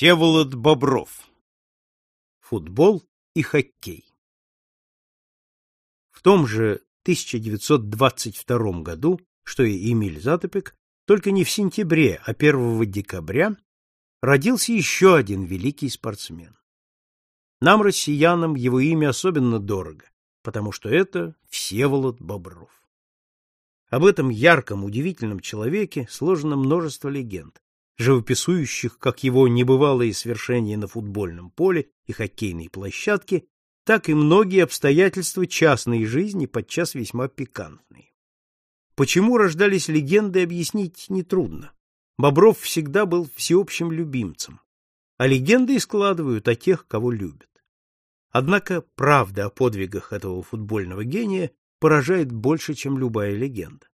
Всеволод Бобров. Футбол и хоккей. В том же 1922 году, что и Эмиль Затопек, только не в сентябре, а 1 декабря, родился еще один великий спортсмен. Нам, россиянам, его имя особенно дорого, потому что это Всеволод Бобров. Об этом ярком, удивительном человеке сложено множество легенд, живописующих как его небывалые свершения на футбольном поле и хоккейной площадке, так и многие обстоятельства частной жизни, подчас весьма пикантные. Почему рождались легенды, объяснить нетрудно. Бобров всегда был всеобщим любимцем, а легенды и складывают о тех, кого любят. Однако правда о подвигах этого футбольного гения поражает больше, чем любая легенда.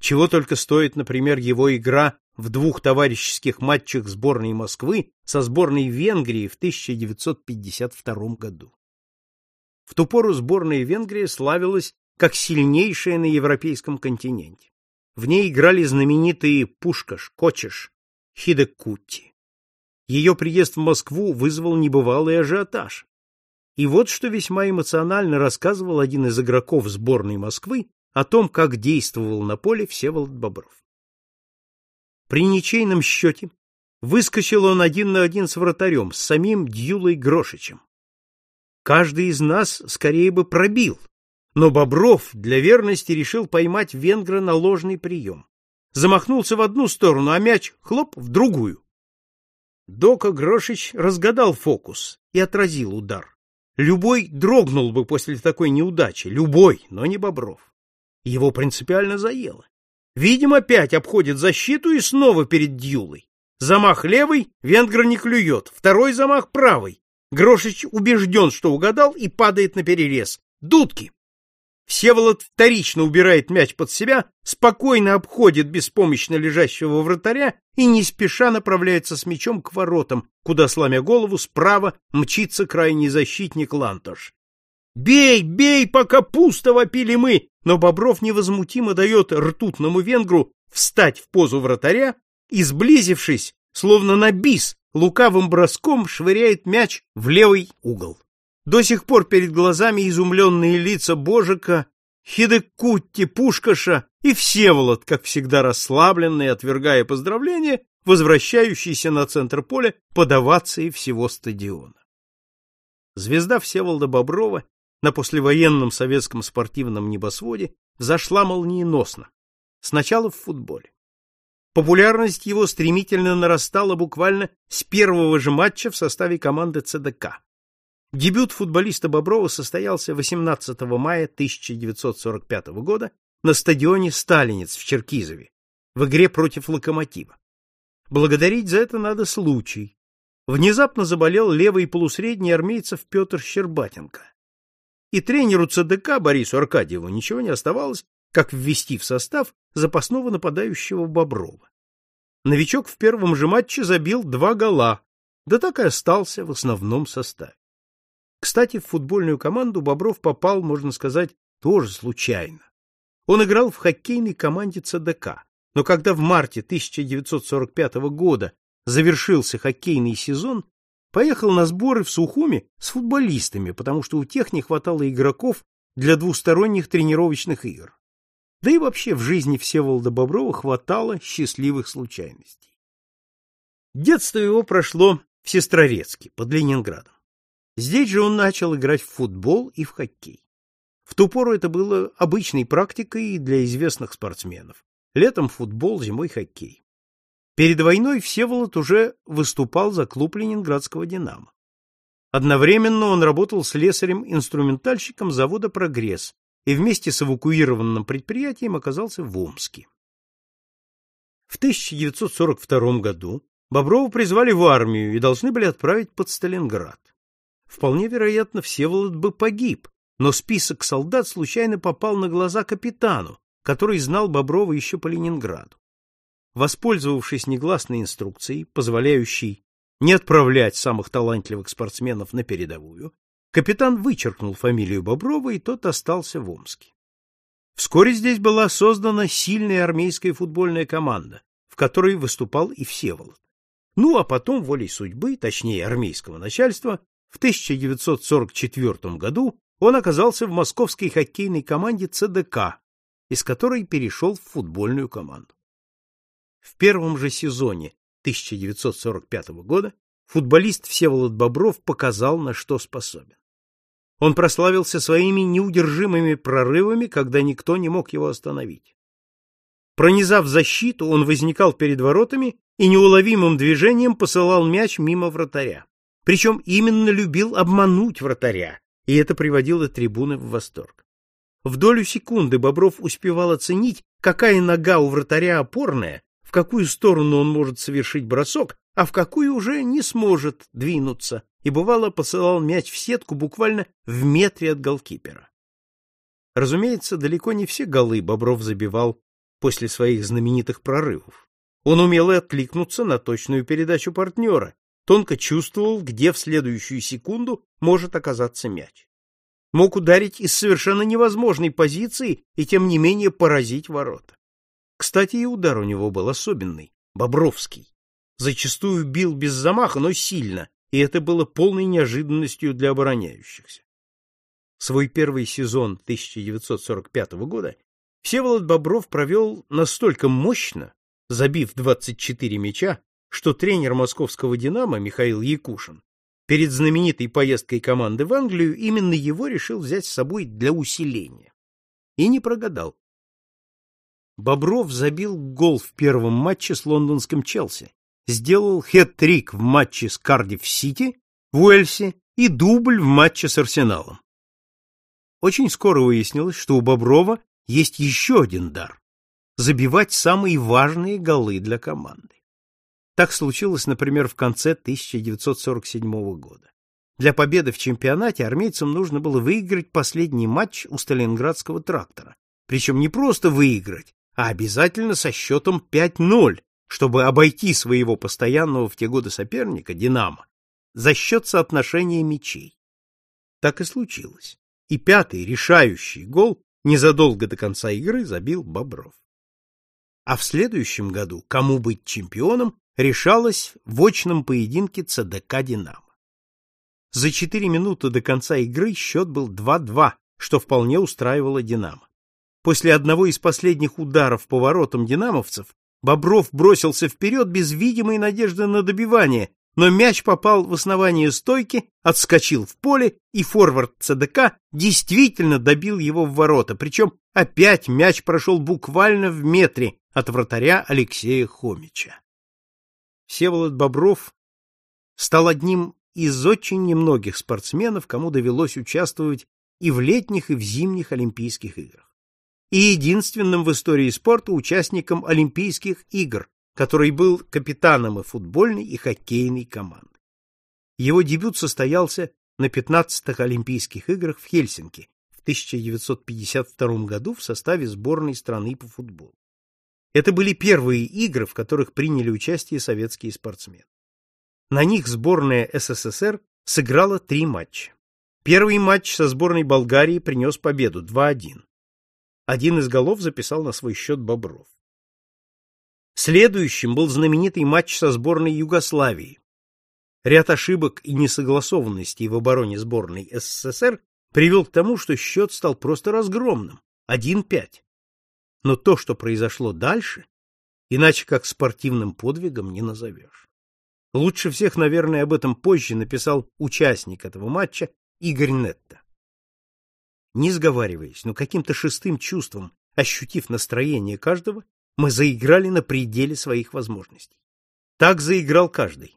Чего только стоит, например, его игра в двух товарищеских матчах сборной Москвы со сборной Венгрии в 1952 году. В ту пору сборная Венгрии славилась как сильнейшая на европейском континенте. В ней играли знаменитые Пушкаш, Кочеш, Хидекутти. Ее приезд в Москву вызвал небывалый ажиотаж. И вот что весьма эмоционально рассказывал один из игроков сборной Москвы о том, как действовал на поле Всеволод Бобров. При ничейном счете выскочил он один на один с вратарем, с самим Дьюлой Грошичем. Каждый из нас скорее бы пробил, но Бобров для верности решил поймать венгра на ложный прием. Замахнулся в одну сторону, а мяч хлоп в другую. Дока Грошич разгадал фокус и отразил удар. Любой дрогнул бы после такой неудачи, любой, но не Бобров. Его принципиально заело. Видимо, опять обходит защиту и снова перед Дьюлой. Замах левый, венгр не клюет, второй замах правый. Грошич убежден, что угадал, и падает на перерез. Дудки! Всеволод вторично убирает мяч под себя, спокойно обходит беспомощно лежащего вратаря и не спеша направляется с мячом к воротам, куда, сломя голову, справа мчится крайний защитник Лантош. «Бей, бей, пока пусто!» — вопили мы, но Бобров невозмутимо дает ртутному венгру встать в позу вратаря и, сблизившись, словно на бис, лукавым броском швыряет мяч в левый угол. До сих пор перед глазами изумленные лица Божика, Хидекутти, Пушкаша и Всеволод, как всегда расслабленный, отвергая поздравления, возвращающийся на центр поля подаваться и всего стадиона. Звезда Всеволода Боброва на послевоенном советском спортивном небосводе зашла молниеносно. Сначала в футболе. Популярность его стремительно нарастала буквально с первого же матча в составе команды ЦДК. Дебют футболиста Боброва состоялся 18 мая 1945 года на стадионе Сталинец в Черкизове в игре против Локомотива. Благодарить за это надо случай. Внезапно заболел левый полусредний армейцев Петр Щербатенко и тренеру ЦДК Борису Аркадьеву ничего не оставалось, как ввести в состав запасного нападающего Боброва. Новичок в первом же матче забил два гола, да так и остался в основном составе. Кстати, в футбольную команду Бобров попал, можно сказать, тоже случайно. Он играл в хоккейной команде ЦДК, но когда в марте 1945 года завершился хоккейный сезон, Поехал на сборы в Сухуми с футболистами, потому что у тех не хватало игроков для двусторонних тренировочных игр. Да и вообще в жизни Всеволода Боброва хватало счастливых случайностей. Детство его прошло в Сестрорецке, под Ленинградом. Здесь же он начал играть в футбол и в хоккей. В ту пору это было обычной практикой для известных спортсменов. Летом футбол, зимой хоккей. Перед войной Всеволод уже выступал за клуб Ленинградского «Динамо». Одновременно он работал слесарем-инструментальщиком завода «Прогресс» и вместе с эвакуированным предприятием оказался в Омске. В 1942 году Боброва призвали в армию и должны были отправить под Сталинград. Вполне вероятно, Всеволод бы погиб, но список солдат случайно попал на глаза капитану, который знал Боброва еще по Ленинграду. Воспользовавшись негласной инструкцией, позволяющей не отправлять самых талантливых спортсменов на передовую, капитан вычеркнул фамилию Боброва, и тот остался в Омске. Вскоре здесь была создана сильная армейская футбольная команда, в которой выступал и Всеволод. Ну, а потом, волей судьбы, точнее армейского начальства, в 1944 году он оказался в московской хоккейной команде ЦДК, из которой перешел в футбольную команду. В первом же сезоне 1945 года футболист Всеволод Бобров показал, на что способен. Он прославился своими неудержимыми прорывами, когда никто не мог его остановить. Пронизав защиту, он возникал перед воротами и неуловимым движением посылал мяч мимо вратаря. Причем именно любил обмануть вратаря, и это приводило трибуны в восторг. В долю секунды Бобров успевал оценить, какая нога у вратаря опорная, в какую сторону он может совершить бросок, а в какую уже не сможет двинуться, и бывало посылал мяч в сетку буквально в метре от голкипера. Разумеется, далеко не все голы Бобров забивал после своих знаменитых прорывов. Он умел и откликнуться на точную передачу партнера, тонко чувствовал, где в следующую секунду может оказаться мяч. Мог ударить из совершенно невозможной позиции и тем не менее поразить ворота. Кстати, и удар у него был особенный, бобровский. Зачастую бил без замаха, но сильно, и это было полной неожиданностью для обороняющихся. Свой первый сезон 1945 года Всеволод Бобров провел настолько мощно, забив 24 мяча, что тренер московского «Динамо» Михаил Якушин перед знаменитой поездкой команды в Англию именно его решил взять с собой для усиления. И не прогадал. Бобров забил гол в первом матче с лондонским Челси, сделал хет-трик в матче с Кардифф-Сити в Уэльсе и дубль в матче с Арсеналом. Очень скоро выяснилось, что у Боброва есть еще один дар — забивать самые важные голы для команды. Так случилось, например, в конце 1947 года. Для победы в чемпионате армейцам нужно было выиграть последний матч у Сталинградского трактора. Причем не просто выиграть, а обязательно со счетом 5-0, чтобы обойти своего постоянного в те годы соперника, «Динамо», за счет соотношения мячей. Так и случилось. И пятый, решающий гол незадолго до конца игры забил Бобров. А в следующем году кому быть чемпионом решалось в очном поединке ЦДК «Динамо». За четыре минуты до конца игры счет был 2-2, что вполне устраивало «Динамо». После одного из последних ударов по воротам динамовцев Бобров бросился вперед без видимой надежды на добивание, но мяч попал в основание стойки, отскочил в поле, и форвард ЦДК действительно добил его в ворота, причем опять мяч прошел буквально в метре от вратаря Алексея Хомича. Всеволод Бобров стал одним из очень немногих спортсменов, кому довелось участвовать и в летних, и в зимних Олимпийских играх. И единственным в истории спорта участником Олимпийских игр, который был капитаном и футбольной, и хоккейной команды. Его дебют состоялся на 15-х Олимпийских играх в Хельсинки в 1952 году в составе сборной страны по футболу. Это были первые игры, в которых приняли участие советские спортсмены. На них сборная СССР сыграла три матча. Первый матч со сборной Болгарии принес победу 2-1. Один из голов записал на свой счет Бобров. Следующим был знаменитый матч со сборной Югославии. Ряд ошибок и несогласованностей в обороне сборной СССР привел к тому, что счет стал просто разгромным — 1-5. Но то, что произошло дальше, иначе как спортивным подвигом не назовешь. Лучше всех, наверное, об этом позже написал участник этого матча Игорь Нетта. Не сговариваясь, но каким-то шестым чувством, ощутив настроение каждого, мы заиграли на пределе своих возможностей. Так заиграл каждый.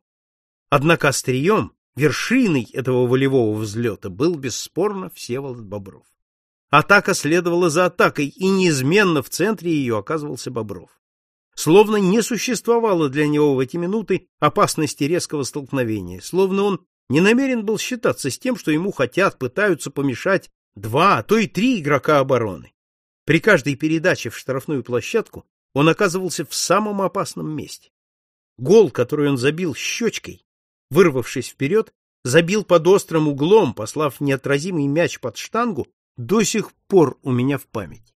Однако острием, вершиной этого волевого взлета был бесспорно Всеволод Бобров. Атака следовала за атакой, и неизменно в центре ее оказывался Бобров. Словно не существовало для него в эти минуты опасности резкого столкновения, словно он не намерен был считаться с тем, что ему хотят, пытаются помешать два, а то и три игрока обороны. При каждой передаче в штрафную площадку он оказывался в самом опасном месте. Гол, который он забил щечкой, вырвавшись вперед, забил под острым углом, послав неотразимый мяч под штангу, до сих пор у меня в памяти.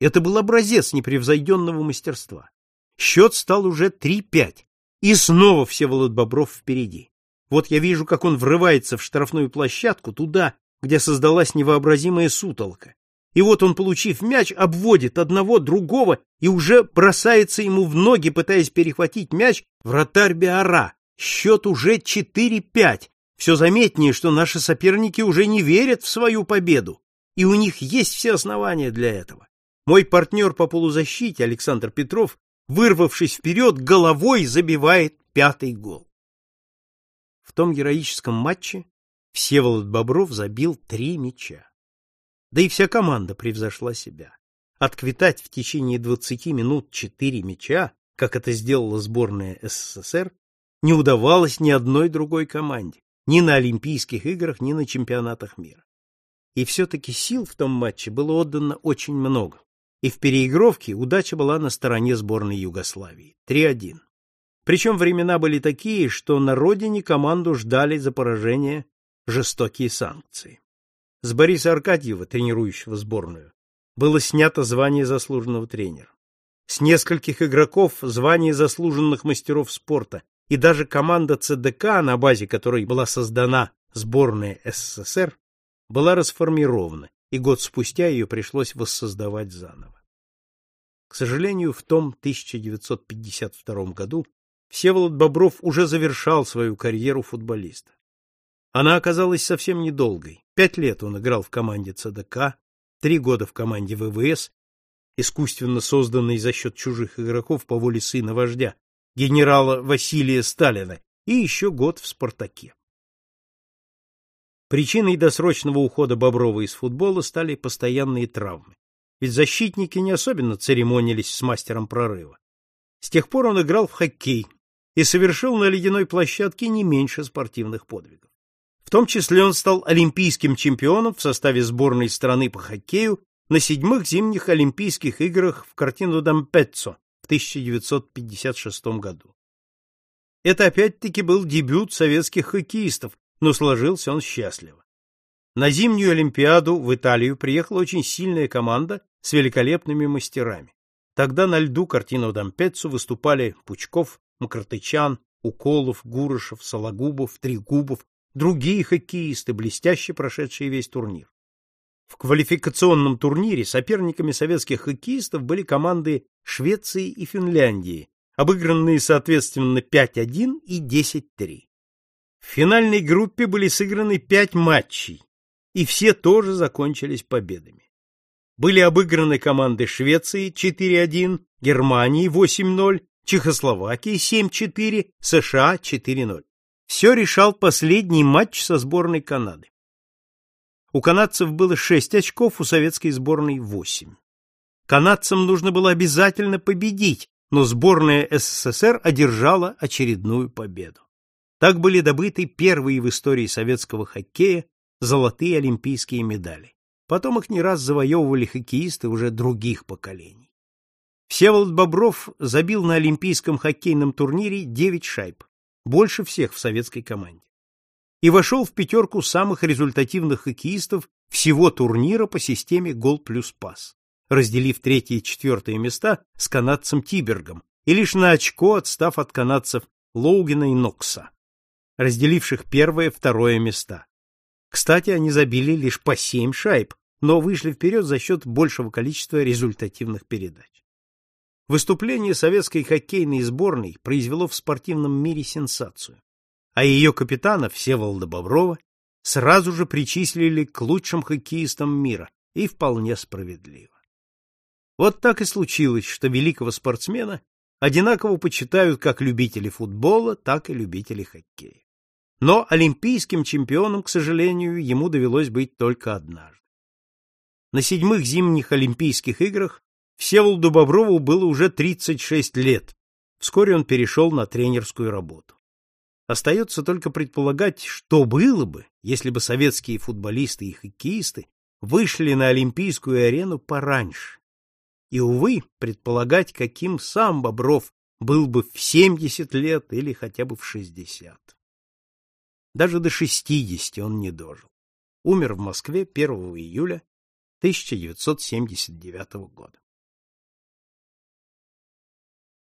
Это был образец непревзойденного мастерства. Счет стал уже 3-5, И снова Всеволод Бобров впереди. Вот я вижу, как он врывается в штрафную площадку, туда, где создалась невообразимая сутолка. И вот он, получив мяч, обводит одного, другого и уже бросается ему в ноги, пытаясь перехватить мяч, вратарь Биара. Счет уже 4-5. Все заметнее, что наши соперники уже не верят в свою победу, и у них есть все основания для этого. Мой партнер по полузащите, Александр Петров, вырвавшись вперед, головой забивает пятый гол. В том героическом матче Всеволод Бобров забил три мяча. Да и вся команда превзошла себя. Отквитать в течение 20 минут четыре мяча, как это сделала сборная СССР, не удавалось ни одной другой команде, ни на Олимпийских играх, ни на чемпионатах мира. И все-таки сил в том матче было отдано очень много. И в переигровке удача была на стороне сборной Югославии. 3-1. Причем времена были такие, что на родине команду ждали за поражение жестокие санкции. С Бориса Аркадьева, тренирующего сборную, было снято звание заслуженного тренера. С нескольких игроков звание заслуженных мастеров спорта, и даже команда ЦДК, на базе которой была создана сборная СССР, была расформирована, и год спустя ее пришлось воссоздавать заново. К сожалению, в том 1952 году Всеволод Бобров уже завершал свою карьеру футболиста. Она оказалась совсем недолгой. Пять лет он играл в команде ЦДК, три года в команде ВВС, искусственно созданной за счет чужих игроков по воле сына вождя, генерала Василия Сталина, и еще год в «Спартаке». Причиной досрочного ухода Боброва из футбола стали постоянные травмы. Ведь защитники не особенно церемонились с мастером прорыва. С тех пор он играл в хоккей и совершил на ледяной площадке не меньше спортивных подвигов. В том числе он стал олимпийским чемпионом в составе сборной страны по хоккею на седьмых зимних Олимпийских играх в картину Дампеццо в 1956 году. Это опять-таки был дебют советских хоккеистов, но сложился он счастливо. На зимнюю Олимпиаду в Италию приехала очень сильная команда с великолепными мастерами. Тогда на льду картину Дампеццо выступали Пучков, Макротычан, Уколов, Гурышев, Сологубов, Трегубов, другие хоккеисты, блестяще прошедшие весь турнир. В квалификационном турнире соперниками советских хоккеистов были команды Швеции и Финляндии, обыгранные соответственно 5-1 и 10-3. В финальной группе были сыграны пять матчей, и все тоже закончились победами. Были обыграны команды Швеции 4-1, Германии 8-0, Чехословакии 7-4, США 4-0. Все решал последний матч со сборной Канады. У канадцев было 6 очков, у советской сборной 8. Канадцам нужно было обязательно победить, но сборная СССР одержала очередную победу. Так были добыты первые в истории советского хоккея золотые олимпийские медали. Потом их не раз завоевывали хоккеисты уже других поколений. Всеволод Бобров забил на олимпийском хоккейном турнире 9 шайб, больше всех в советской команде. И вошел в пятерку самых результативных хоккеистов всего турнира по системе гол плюс пас, разделив третье и четвертое места с канадцем Тибергом и лишь на очко отстав от канадцев Лоугена и Нокса разделивших первое и второе места. Кстати, они забили лишь по семь шайб, но вышли вперед за счет большего количества результативных передач. Выступление советской хоккейной сборной произвело в спортивном мире сенсацию, а ее капитана Всеволода Боброва сразу же причислили к лучшим хоккеистам мира, и вполне справедливо. Вот так и случилось, что великого спортсмена одинаково почитают как любители футбола, так и любители хоккея. Но олимпийским чемпионом, к сожалению, ему довелось быть только однажды. На седьмых зимних Олимпийских играх Всеволоду Боброву было уже 36 лет. Вскоре он перешел на тренерскую работу. Остается только предполагать, что было бы, если бы советские футболисты и хоккеисты вышли на Олимпийскую арену пораньше. И, увы, предполагать, каким сам Бобров был бы в 70 лет или хотя бы в 60. Даже до 60 он не дожил. Умер в Москве 1 июля 1979 года.